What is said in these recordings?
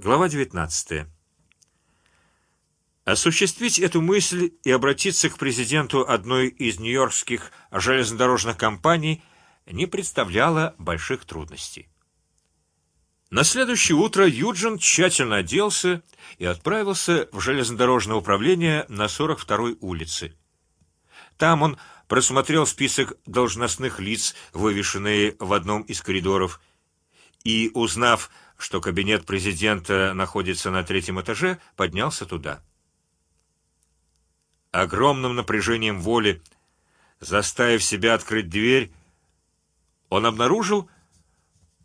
Глава 19. Осуществить эту мысль и обратиться к президенту одной из нью-йоркских железнодорожных компаний не представляло больших трудностей. На следующее утро Юджин тщательно оделся и отправился в железнодорожное управление на 42-й улице. Там он просмотрел список должностных лиц, вывешенные в одном из коридоров, и, узнав, что кабинет президента находится на третьем этаже, поднялся туда огромным напряжением воли, заставив себя открыть дверь, он обнаружил,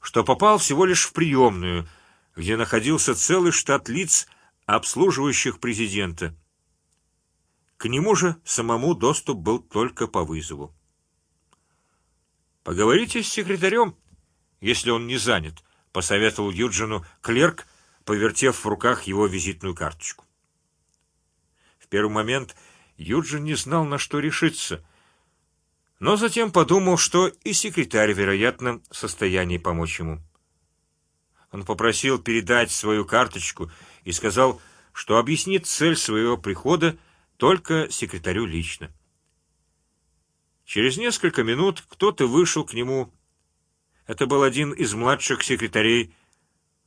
что попал всего лишь в приемную, где находился целый штат лиц, обслуживающих президента. К нему же самому доступ был только по вызову. Поговорите с секретарем, если он не занят, посоветовал Юджину клерк, повертев в руках его визитную карточку. В первый момент Юджин не знал, на что решиться, но затем подумал, что и секретарь, вероятно, в состоянии помочь ему. Он попросил передать свою карточку и сказал, что объяснит цель своего прихода только секретарю лично. Через несколько минут кто-то вышел к нему. Это был один из младших секретарей,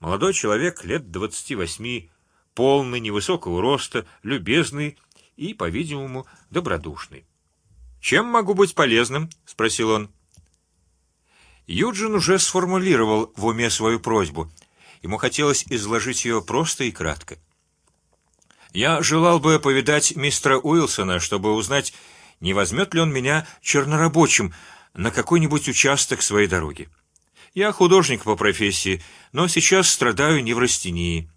молодой человек лет двадцати восьми, полный, невысокого роста, любезный и, по-видимому, добродушный. Чем могу быть полезным? – спросил он. Юджин уже сформулировал в уме свою просьбу. Ему хотелось изложить ее просто и кратко. Я желал бы повидать мистера Уилсона, чтобы узнать, не возьмет ли он меня чернорабочим на какой-нибудь участок своей дороги. Я художник по профессии, но сейчас страдаю неврастенией.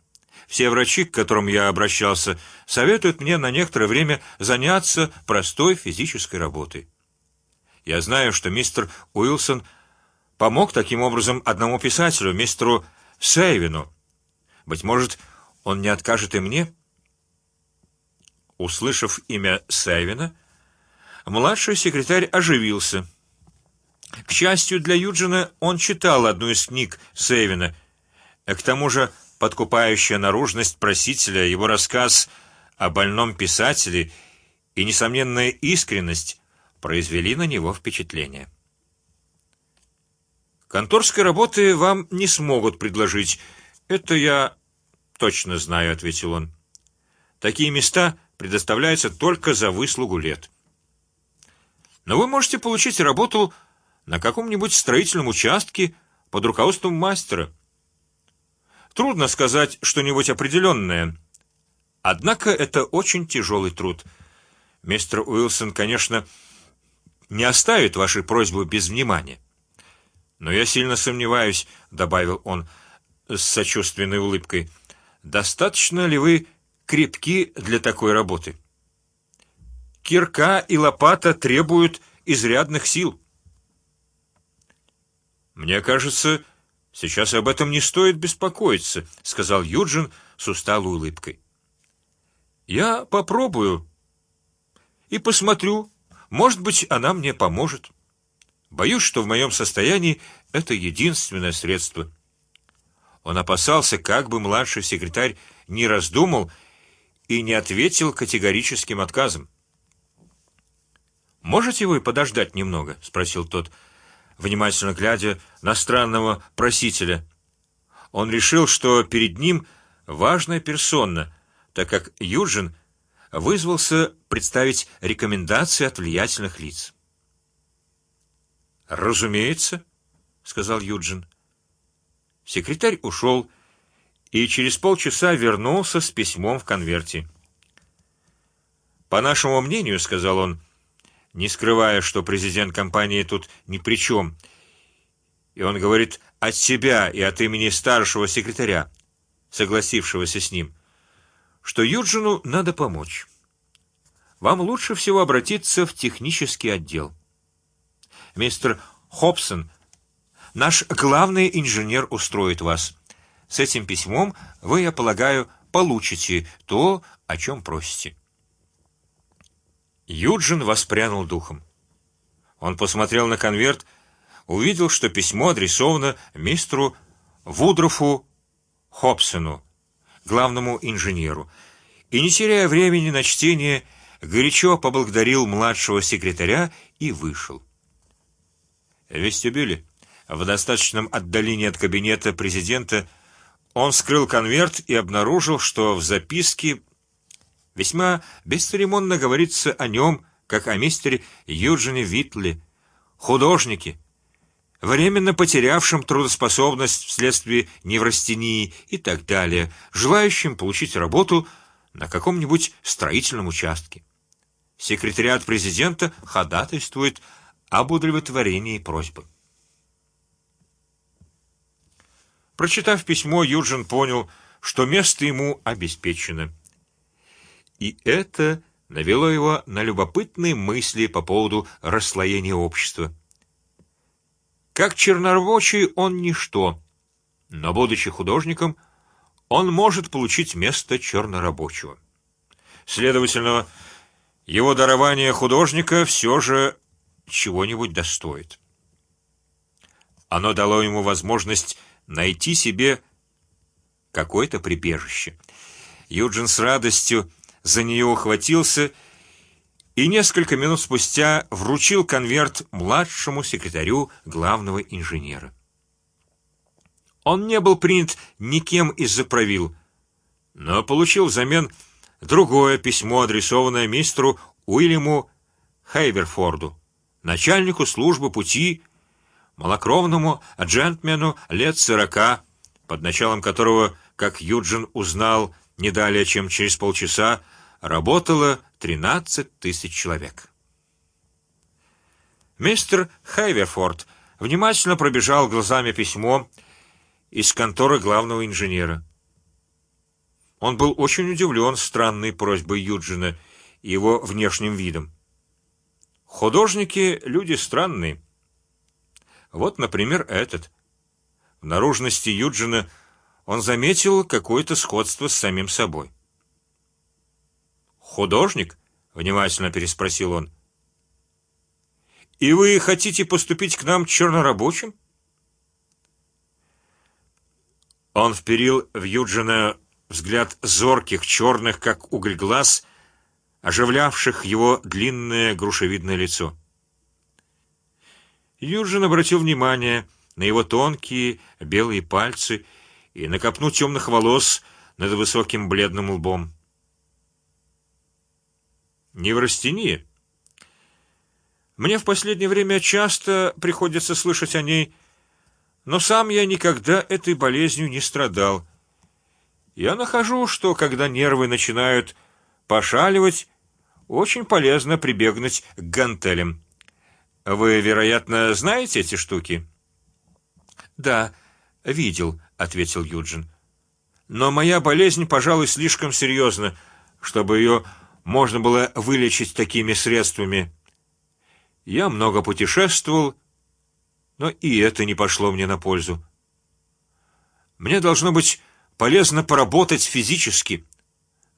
Все врачи, к которым я обращался, советуют мне на некоторое время заняться простой физической работой. Я знаю, что мистер Уилсон помог таким образом одному писателю, мистеру Сейвину. Быть может, он не откажет и мне. Услышав имя Сейвина, младший секретарь оживился. К счастью для Юджина, он читал одну из книг Сейвина. К тому же подкупающая наружность просителя, его рассказ о больном писателе и несомненная искренность произвели на него впечатление. Конторской работы вам не смогут предложить, это я точно знаю, ответил он. Такие места предоставляются только за выслугу лет. Но вы можете получить работу на каком-нибудь строительном участке под руководством мастера. Трудно сказать что-нибудь определенное. Однако это очень тяжелый труд. Мистер Уилсон, конечно, не оставит вашей просьбы без внимания. Но я сильно сомневаюсь, добавил он с сочувственной улыбкой. Достаточно ли вы крепки для такой работы? Кирка и лопата требуют изрядных сил. Мне кажется, Сейчас об этом не стоит беспокоиться, сказал Юджин с усталой улыбкой. Я попробую и посмотрю, может быть, она мне поможет. Боюсь, что в моем состоянии это единственное средство. Он опасался, как бы младший секретарь не раздумал и не ответил категорическим отказом. Можете вы подождать немного? – спросил тот внимательно глядя на странного просителя. Он решил, что перед ним важная персона, так как Юджин вызвался представить рекомендации от влиятельных лиц. Разумеется, сказал Юджин. Секретарь ушел и через полчаса вернулся с письмом в конверте. По нашему мнению, сказал он, не скрывая, что президент компании тут ни при чем, и он говорит от себя и от имени старшего секретаря, согласившегося с ним, что Юджину надо помочь. Вам лучше всего обратиться в технический отдел. Мистер Хобсон, наш главный инженер, устроит вас. С этим письмом вы, я полагаю, получите то, о чем просите. Юджин воспрянул духом. Он посмотрел на конверт, увидел, что письмо адресовано мистеру Вудрофу Хобсону, главному инженеру, и не теряя времени на чтение, горячо поблагодарил младшего секретаря и вышел. В вестибюле, в достаточном отдалении от кабинета президента, он вскрыл конверт и обнаружил, что в записке весьма бесцеремонно говорится о нем, как о мистере Юджине Витли, художнике, временно потерявшем трудоспособность вследствие неврастении и так далее, желающим получить работу на каком-нибудь строительном участке. Секретариат президента ходатайствует об удовлетворении просьбы. Прочитав письмо, Юджин понял, что место ему обеспечено, и это навело его на любопытные мысли по поводу расслоения общества. Как чернорабочий он ничто, но будучи художником, он может получить место чернорабочего. Следовательно, его дарование художника все же чего-нибудь достоит. Оно дало ему возможность найти себе какое-то прибежище. Юджин с радостью за нее ухватился и несколько минут спустя вручил конверт младшему секретарю главного инженера. Он не был принят никем из-за правил, но получил взамен другое письмо, адресованное мистеру Уильяму Хайверфорду, начальнику службы пути, малокровному джентльмену лет сорока, под началом которого, как Юджин узнал не далее, чем через полчаса, работало тринадцать тысяч человек. Мистер Хайверфорд внимательно пробежал глазами письмо из конторы главного инженера. Он был очень удивлен странной просьбой Юджина и его внешним видом. Художники люди странные. Вот, например, этот. В наружности Юджина он заметил какое-то сходство с самим собой. Художник? Внимательно переспросил он. И вы хотите поступить к нам чернорабочим? Он вперил в Юджина взгляд зорких черных, как уголь глаз, оживлявших его длинное грушевидное лицо. Юджин обратил внимание на его тонкие белые пальцы и на копну темных волос над высоким бледным лбом. Неврастения. Мне в последнее время часто приходится слышать о ней, но сам я никогда этой болезнью не страдал. Я нахожу, что когда нервы начинают пошаливать, очень полезно прибегнуть к гантелям. Вы, вероятно, знаете эти штуки? Да, видел, ответил Юджин. Но моя болезнь, пожалуй, слишком серьезна, чтобы ее можно было вылечить такими средствами. Я много путешествовал, но и это не пошло мне на пользу. Мне должно быть полезно поработать физически,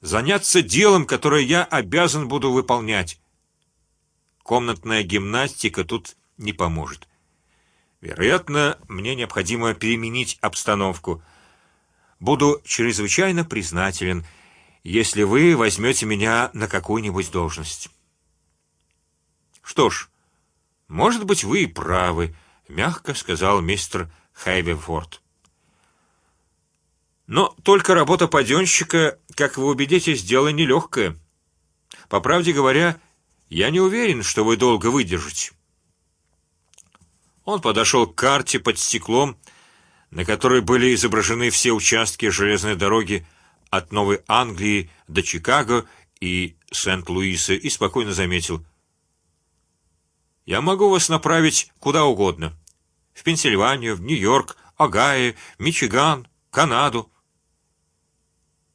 заняться делом, которое я обязан буду выполнять. Комнатная гимнастика тут не поможет. Вероятно, мне необходимо переменить обстановку. Буду чрезвычайно признателен если вы возьмете меня на какую-нибудь должность. Что ж, может быть, вы и правы, мягко сказал мистер Хайвенфорд. Но только работа паденщика, как вы убедитесь, дело нелегкое. По правде говоря, я не уверен, что вы долго выдержите. Он подошел к карте под стеклом, на которой были изображены все участки железной дороги от Новой Англии до Чикаго и Сент-Луиса и спокойно заметил: "Я могу вас направить куда угодно: в Пенсильванию, в Нью-Йорк, Огайо, Мичиган, Канаду".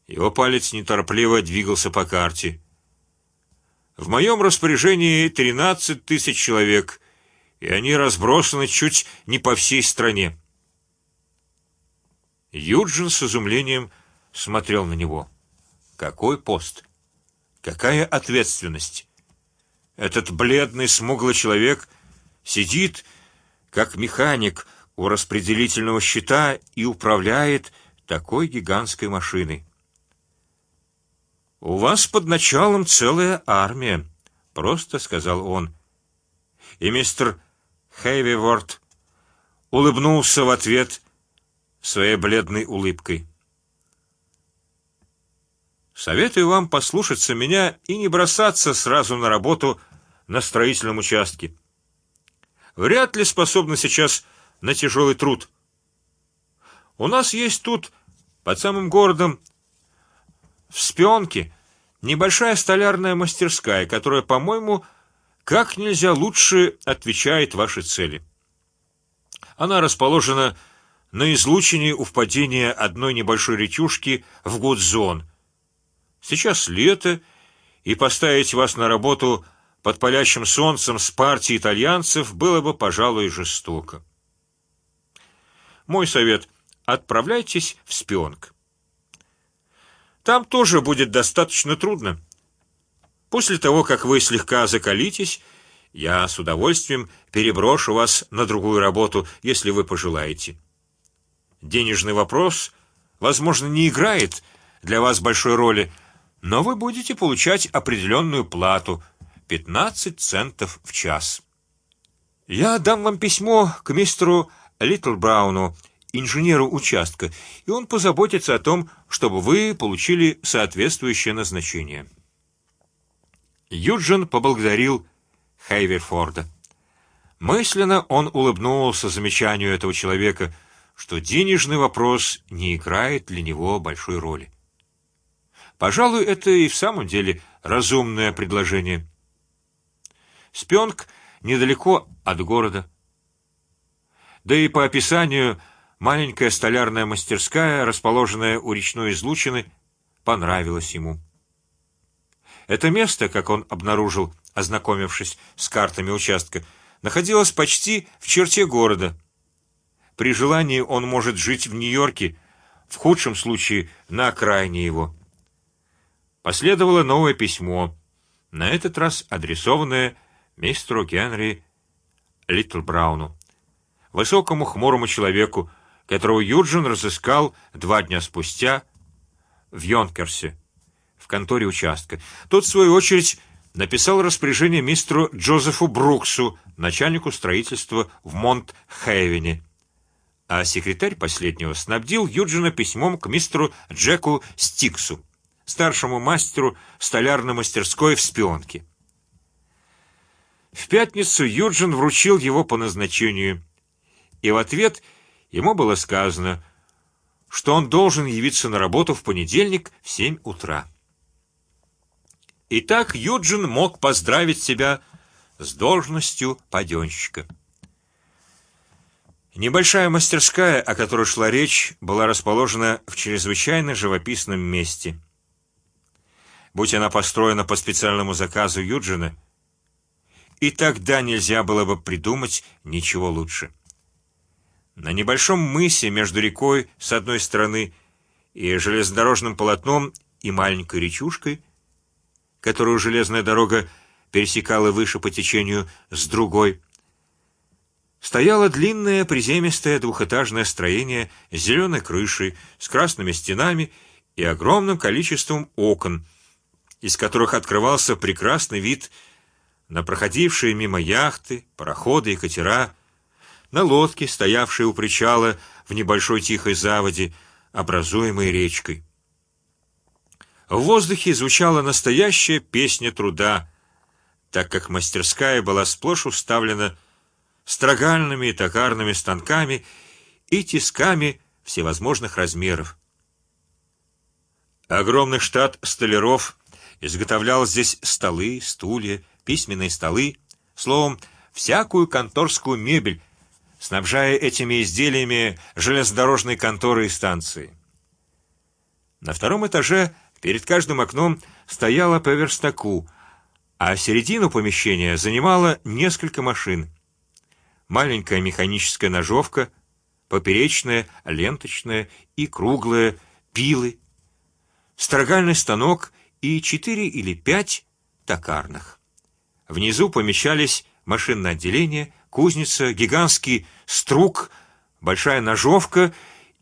Его палец неторопливо двигался по карте. В моем распоряжении тринадцать тысяч человек, и они разбросаны чуть не по всей стране. Юджин с изумлением смотрел на него. Какой пост, какая ответственность! Этот бледный смуглый человек сидит, как механик у распределительного щита и управляет такой гигантской машиной. У вас под началом целая армия, просто сказал он. И мистер Хейвиворд улыбнулся в ответ своей бледной улыбкой. Советую вам послушаться меня и не бросаться сразу на работу на строительном участке. Вряд ли способны сейчас на тяжелый труд. У нас есть тут под самым городом в Спионке небольшая столярная мастерская, которая, по-моему, как нельзя лучше отвечает вашей цели. Она расположена на излучине у впадения одной небольшой речушки в Гудзон. Сейчас лето, и поставить вас на работу под палящим солнцем с партией итальянцев было бы, пожалуй, жестоко. Мой совет: отправляйтесь в Спионг. Там тоже будет достаточно трудно. После того, как вы слегка закалитесь, я с удовольствием переброшу вас на другую работу, если вы пожелаете. Денежный вопрос, возможно, не играет для вас большой роли, но вы будете получать определенную плату 15 центов в час. Я дам вам письмо к мистеру Литл Брауну инженеру участка, и он позаботится о том, чтобы вы получили соответствующее назначение. Юджин поблагодарил Хайверфорда. Мысленно он улыбнулся замечанию этого человека, что денежный вопрос не играет для него большой роли. Пожалуй, это и в самом деле разумное предложение. Спенг недалеко от города, да и по описанию Маленькая столярная мастерская, расположенная у речной излучины, понравилась ему. Это место, как он обнаружил, ознакомившись с картами участка, находилось почти в черте города. При желании он может жить в Нью-Йорке, в худшем случае на окраине его. Последовало новое письмо, на этот раз адресованное мистеру Генри Литл Брауну, высокому хмурому человеку, которого Юджин разыскал два дня спустя в Йонкерсе, в конторе участка. Тот в свою очередь написал распоряжение мистеру Джозефу Бруксу, начальнику строительства в Монт-Хейвене, а секретарь последнего снабдил Юджина письмом к мистеру Джеку Стиксу, старшему мастеру столярной мастерской в Спионке. В пятницу Юджин вручил его по назначению, и в ответ ему было сказано, что он должен явиться на работу в понедельник в семь утра. Итак, Юджин мог поздравить себя с должностью паденщика. Небольшая мастерская, о которой шла речь, была расположена в чрезвычайно живописном месте. Будь она построена по специальному заказу Юджина, и тогда нельзя было бы придумать ничего лучше. На небольшом мысе между рекой с одной стороны и железнодорожным полотном и маленькой речушкой, которую железная дорога пересекала выше по течению с другой, стояло длинное приземистое двухэтажное строение с зеленой крышей, с красными стенами и огромным количеством окон, из которых открывался прекрасный вид на проходившие мимо яхты, пароходы и катера на лодке, стоявшей у причала в небольшой тихой заводе, образуемой речкой. В воздухе звучала настоящая песня труда, так как мастерская была сплошь уставлена строгальными и токарными станками и тисками всевозможных размеров. Огромный штат столяров изготовлял здесь столы, стулья, письменные столы, словом всякую конторскую мебель, снабжая этими изделиями железнодорожные конторы и станции. На втором этаже перед каждым окном стояла по верстаку, а середину помещения занимала несколько машин: маленькая механическая ножовка, поперечная, ленточная и круглая, пилы, строгальный станок и четыре или пять токарных. Внизу помещались машинное отделение, кузница, гигантский струк, большая ножовка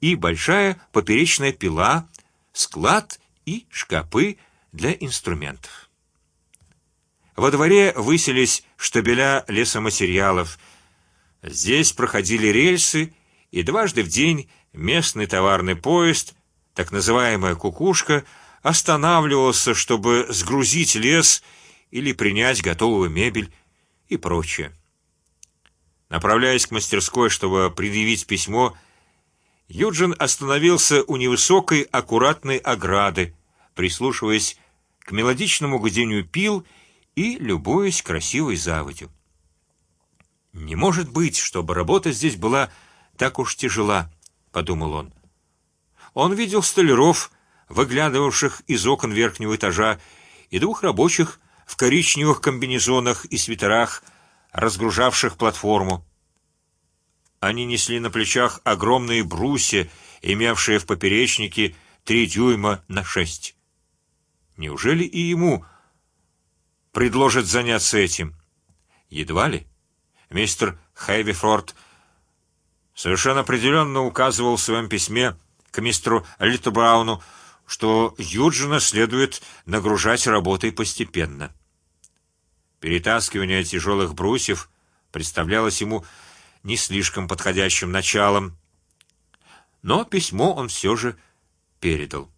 и большая поперечная пила, склад и шкапы для инструментов. Во дворе высились штабеля лесоматериалов. Здесь проходили рельсы, и дважды в день местный товарный поезд, так называемая кукушка, останавливался, чтобы сгрузить лес или принять готовую мебель и прочее. Направляясь к мастерской, чтобы предъявить письмо, Юджин остановился у невысокой аккуратной ограды, прислушиваясь к мелодичному гудению пил и любуясь красивой заводью. Не может быть, чтобы работа здесь была так уж тяжела, подумал он. Он видел столяров, выглядывавших из окон верхнего этажа, и двух рабочих в коричневых комбинезонах и свитерах, разгружавших платформу. Они несли на плечах огромные брусья, имевшие в поперечнике три дюйма на шесть. Неужели и ему предложат заняться этим? Едва ли. Мистер Хэвифорд совершенно определенно указывал в своем письме к мистеру Литтлбрауну, что Юджина следует нагружать работой постепенно. Перетаскивание тяжелых брусьев представлялось ему не слишком подходящим началом, но письмо он все же передал.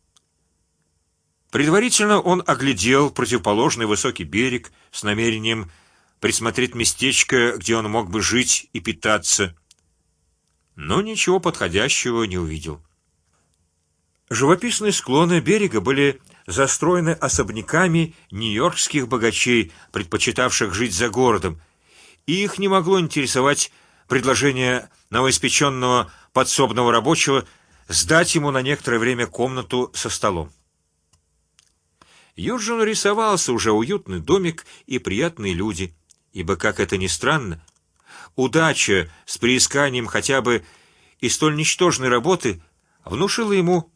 Предварительно он оглядел противоположный высокий берег с намерением присмотреть местечко, где он мог бы жить и питаться, но ничего подходящего не увидел. Живописные склоны берега были застроены особняками нью-йоркских богачей, предпочитавших жить за городом, и их не могло интересовать предложение новоиспеченного подсобного рабочего сдать ему на некоторое время комнату со столом. Юджину рисовался уже уютный домик и приятные люди, ибо, как это ни странно, удача с приисканием хотя бы и столь ничтожной работы внушила ему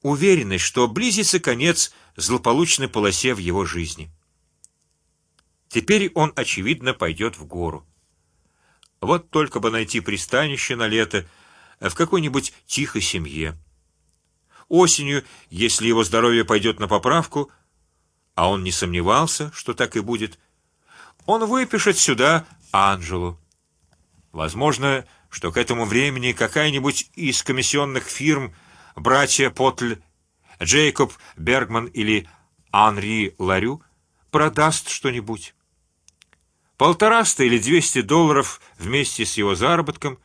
уверенность, что близится конец злополучной полосе в его жизни. Теперь он очевидно пойдет в гору. Вот только бы найти пристанище на лето в какой-нибудь тихой семье. Осенью, если его здоровье пойдет на поправку, а он не сомневался, что так и будет, он выпишет сюда Анжелу. Возможно, что к этому времени какая-нибудь из комиссионных фирм, братья Потль, Джейкоб Бергман или Анри Ларю, продаст что-нибудь. Полтораста или двести долларов вместе с его заработком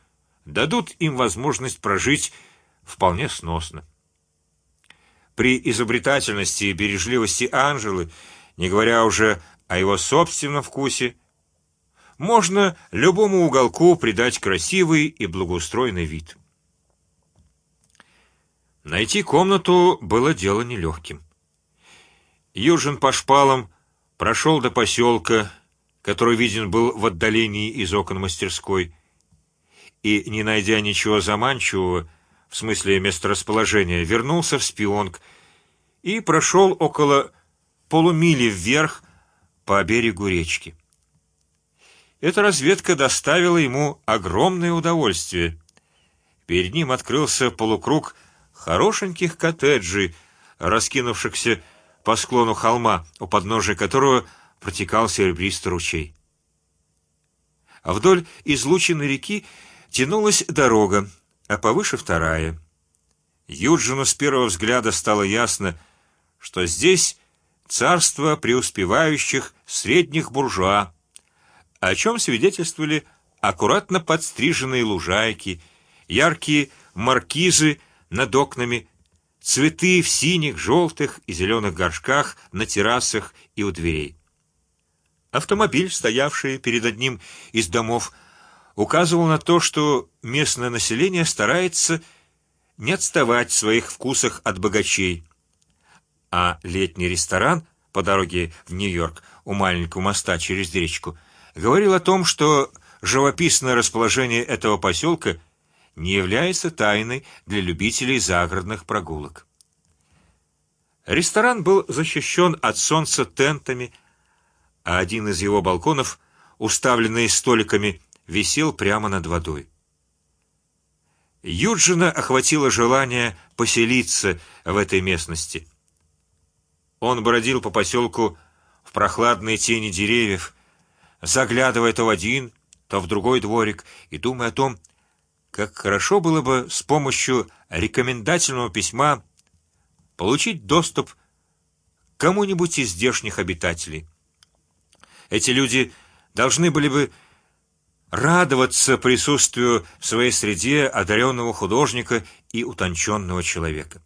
дадут им возможность прожить вполне сносно. При изобретательности и бережливости Анжелы, не говоря уже о его собственном вкусе, можно любому уголку придать красивый и благоустроенный вид. Найти комнату было дело нелегким. Южин по шпалам прошел до поселка, который виден был в отдалении из окон мастерской, и не найдя ничего заманчивого в смысле месторасположения, вернулся в Спионг и прошел около полумили вверх по берегу речки. Эта разведка доставила ему огромное удовольствие. Перед ним открылся полукруг хорошеньких коттеджей, раскинувшихся по склону холма, у подножия которого протекал серебристый ручей. А вдоль излученной реки тянулась дорога, а повыше вторая. Юджину с первого взгляда стало ясно, что здесь царство преуспевающих средних буржуа, о чем свидетельствовали аккуратно подстриженные лужайки, яркие маркизы над окнами, цветы в синих, желтых и зеленых горшках на террасах и у дверей. Автомобиль, стоявший перед одним из домов, указывал на то, что местное население старается не отставать в своих вкусах от богачей, а летний ресторан по дороге в Нью-Йорк у маленького моста через речку говорил о том, что живописное расположение этого поселка не является тайной для любителей загородных прогулок. Ресторан был защищен от солнца тентами а один из его балконов, уставленный столиками, висел прямо над водой. Юджина охватило желание поселиться в этой местности. Он бродил по поселку в прохладной тени деревьев, заглядывая то в один, то в другой дворик и думая о том, как хорошо было бы с помощью рекомендательного письма получить доступ к кому-нибудь из здешних обитателей. Эти люди должны были бы радоваться присутствию в своей среде одаренного художника и утонченного человека.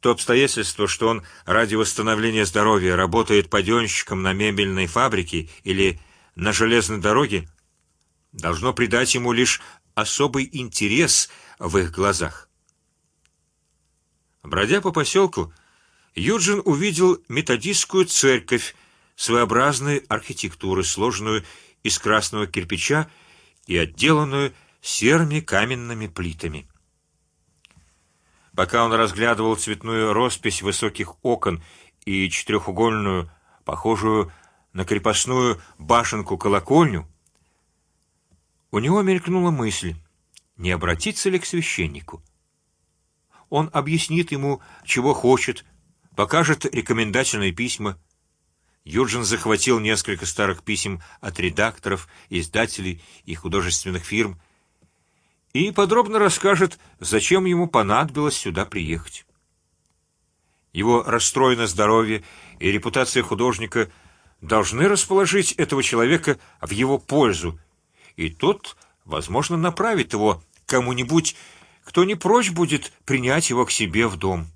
То обстоятельство, что он ради восстановления здоровья работает паденщиком на мебельной фабрике или на железной дороге, должно придать ему лишь особый интерес в их глазах. Бродя по поселку, Юджин увидел методистскую церковь своеобразной архитектуры, сложенную из красного кирпича и отделанную серыми каменными плитами. Пока он разглядывал цветную роспись высоких окон и четырехугольную, похожую на крепостную башенку колокольню, у него мелькнула мысль: не обратиться ли к священнику? Он объяснит ему, чего хочет, покажет рекомендательные письма Юджин захватил несколько старых писем от редакторов, издателей и художественных фирм и подробно расскажет, зачем ему понадобилось сюда приехать. Его расстроенное здоровье и репутация художника должны расположить этого человека в его пользу, и тот, возможно, направит его кому-нибудь, кто не прочь будет принять его к себе в дом.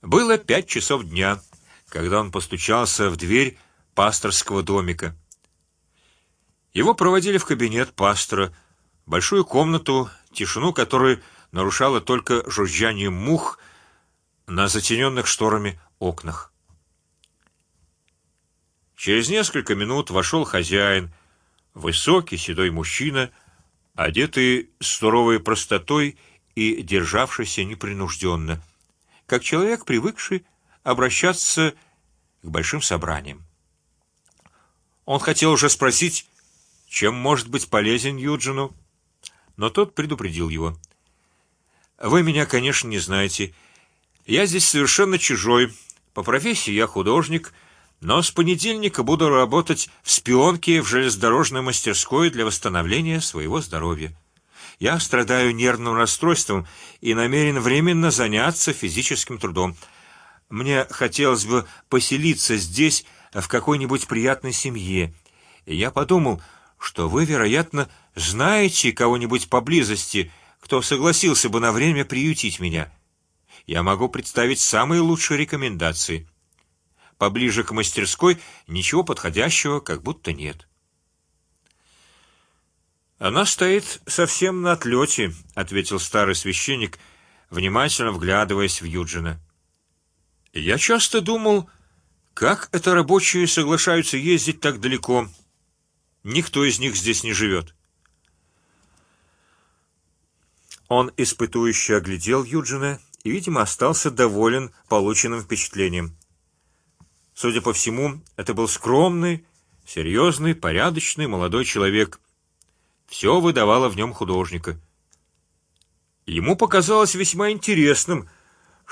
Было пять часов дня когда он постучался в дверь пасторского домика. Его проводили в кабинет пастора, большую комнату, тишину которой нарушало только жужжание мух на затененных шторами окнах. Через несколько минут вошел хозяин, высокий седой мужчина, одетый с суровой простотой и державшийся непринужденно, как человек привыкший обращаться к большим собраниям. Он хотел уже спросить, чем может быть полезен Юджину, но тот предупредил его: "Вы меня, конечно, не знаете. Я здесь совершенно чужой. По профессии я художник, но с понедельника буду работать в спионке в железнодорожной мастерской для восстановления своего здоровья. Я страдаю нервным расстройством и намерен временно заняться физическим трудом. Мне хотелось бы поселиться здесь в какой-нибудь приятной семье. И я подумал, что вы, вероятно, знаете кого-нибудь поблизости, кто согласился бы на время приютить меня. Я могу представить самые лучшие рекомендации. Поближе к мастерской ничего подходящего, как будто нет. Она стоит совсем на отлете, ответил старый священник, внимательно вглядываясь в Юджина. Я часто думал, как это рабочие соглашаются ездить так далеко. Никто из них здесь не живет. Он испытующе оглядел Юджина и, видимо, остался доволен полученным впечатлением. Судя по всему, это был скромный, серьезный, порядочный молодой человек. Все выдавало в нем художника. Ему показалось весьма интересным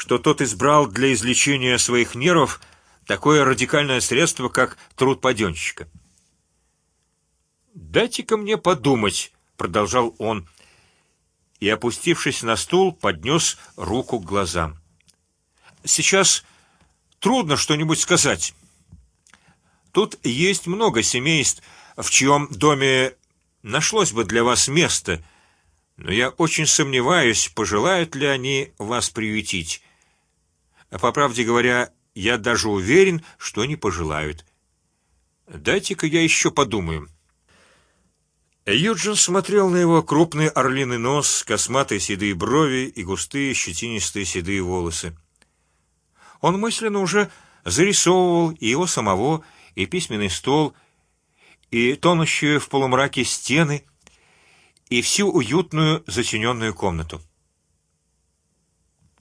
что тот избрал для излечения своих нервов такое радикальное средство, как труд паденщика. Дайте-ка мне подумать, продолжал он, и опустившись на стул, поднес руку к глазам. Сейчас трудно что-нибудь сказать. Тут есть много семейств, в чьем доме нашлось бы для вас место, но я очень сомневаюсь, пожелают ли они вас приютить. А по правде говоря, я даже уверен, что не пожелают. Дайте-ка я еще подумаю. Юджин смотрел на его крупный орлиный нос, косматые седые брови и густые щетинистые седые волосы. Он мысленно уже зарисовывал и его самого, и письменный стол, и тонущие в полумраке стены, и всю уютную затененную комнату.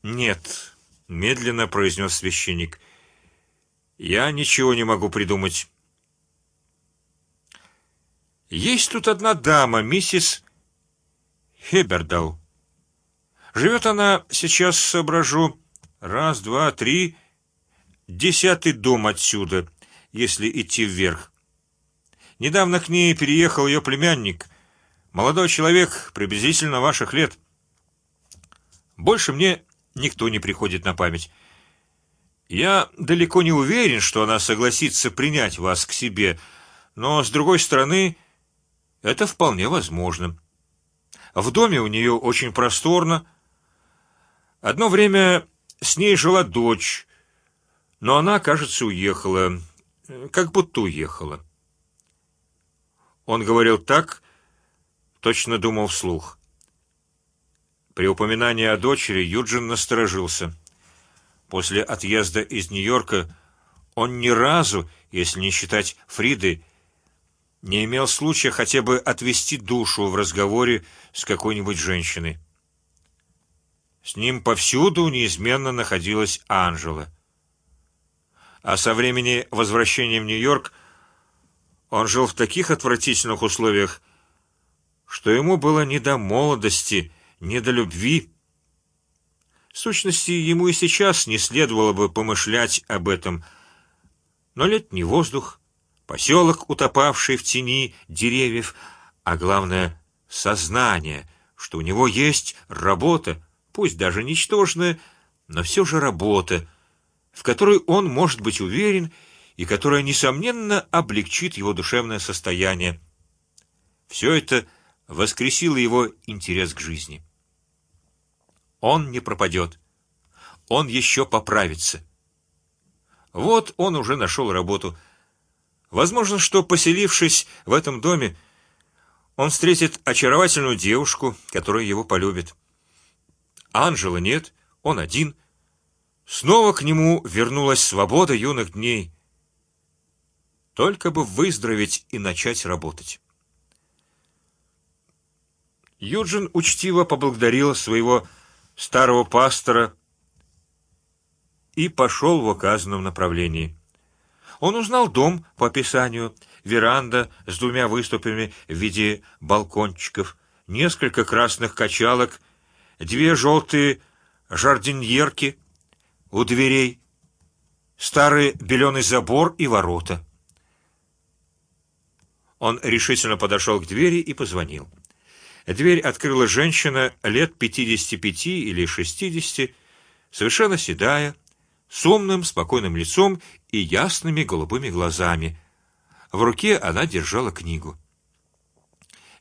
Нет, медленно произнес священник. Я ничего не могу придумать. Есть тут одна дама, миссис Хебердал. Живет она сейчас, соображу, Раз, два, три. Десятый дом отсюда, если идти вверх. Недавно к ней переехал ее племянник, молодой человек, приблизительно ваших лет. Больше мне никто не приходит на память. Я далеко не уверен, что она согласится принять вас к себе, но с другой стороны, это вполне возможно. В доме у нее очень просторно. Одно время с ней жила дочь, но она, кажется, уехала, как будто уехала. Он говорил так, точно думал вслух. При упоминании о дочери Юджин насторожился. После отъезда из Нью-Йорка он ни разу, если не считать Фриды, не имел случая хотя бы отвести душу в разговоре с какой-нибудь женщиной. С ним повсюду неизменно находилась Анжела. А со времени возвращения в Нью-Йорк он жил в таких отвратительных условиях, что ему было не до молодости, не до любви. В сущности, ему и сейчас не следовало бы помышлять об этом, но летний воздух, поселок, утопавший в тени деревьев, а главное сознание, что у него есть работа, пусть даже ничтожная, но все же работа, в которой он может быть уверен и которая несомненно облегчит его душевное состояние. Все это воскресило его интерес к жизни. Он не пропадет, он еще поправится. Вот он уже нашел работу. Возможно, что поселившись в этом доме, он встретит очаровательную девушку, которая его полюбит. Анжела нет, он один. Снова к нему вернулась свобода юных дней. Только бы выздороветь и начать работать. Юджин учтиво поблагодарил своего старого пастора и пошел в указанном направлении. Он узнал дом по описанию: веранда с двумя выступами в виде балкончиков, несколько красных качалок, две желтые жардиньерки у дверей, старый беленый забор и ворота. Он решительно подошел к двери и позвонил. Дверь открыла женщина лет пятидесяти пяти или шестидесяти, совершенно седая, с умным, спокойным лицом и ясными голубыми глазами. В руке она держала книгу.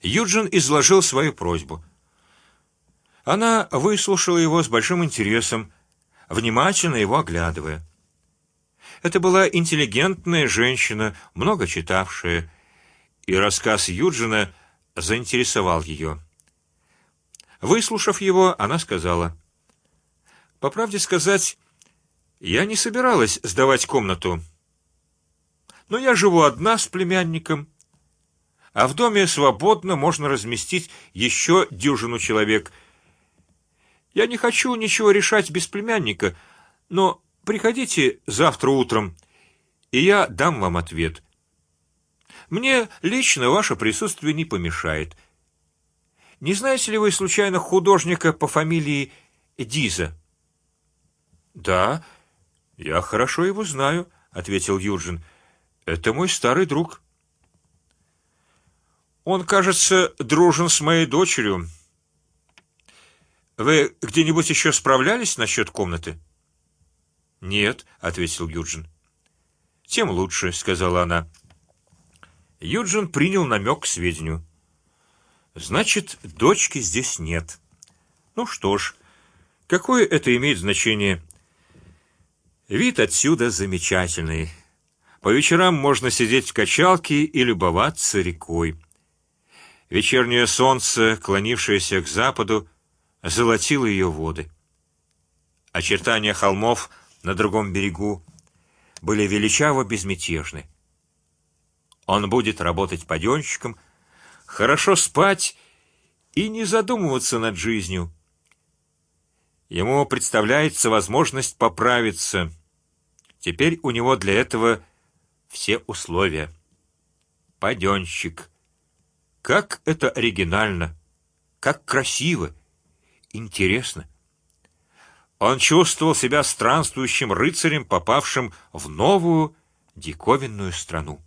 Юджин изложил свою просьбу. Она выслушала его с большим интересом, внимательно его оглядывая. Это была интеллигентная женщина, много читавшая, и рассказ Юджина заинтересовал ее. Выслушав его, она сказала: "По правде сказать, я не собиралась сдавать комнату, но я живу одна с племянником, а в доме свободно можно разместить еще дюжину человек. Я не хочу ничего решать без племянника, но приходите завтра утром, и я дам вам ответ. Мне лично ваше присутствие не помешает. Не знаете ли вы случайно художника по фамилии Диза? Да, я хорошо его знаю, ответил Юджин. Это мой старый друг. Он, кажется, дружен с моей дочерью. Вы где-нибудь еще справлялись насчет комнаты? Нет, ответил Юджин. Тем лучше, сказала она. Юджин принял намек к сведению. Значит, дочки здесь нет. Ну что ж, какое это имеет значение? Вид отсюда замечательный. По вечерам можно сидеть в качалке и любоваться рекой. Вечернее солнце, клонившееся к западу, золотило ее воды. Очертания холмов на другом берегу были величаво безмятежны. Он будет работать паденщиком, хорошо спать и не задумываться над жизнью. Ему представляется возможность поправиться. Теперь у него для этого все условия. Паденщик. Как это оригинально, как красиво, интересно. Он чувствовал себя странствующим рыцарем, попавшим в новую диковинную страну.